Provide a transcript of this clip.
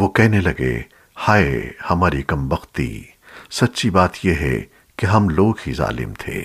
وہ کہنے لگے، ہائے ہماری کم بختی، سچی بات یہ ہے کہ ہم لوگ ہی ظالم تھے۔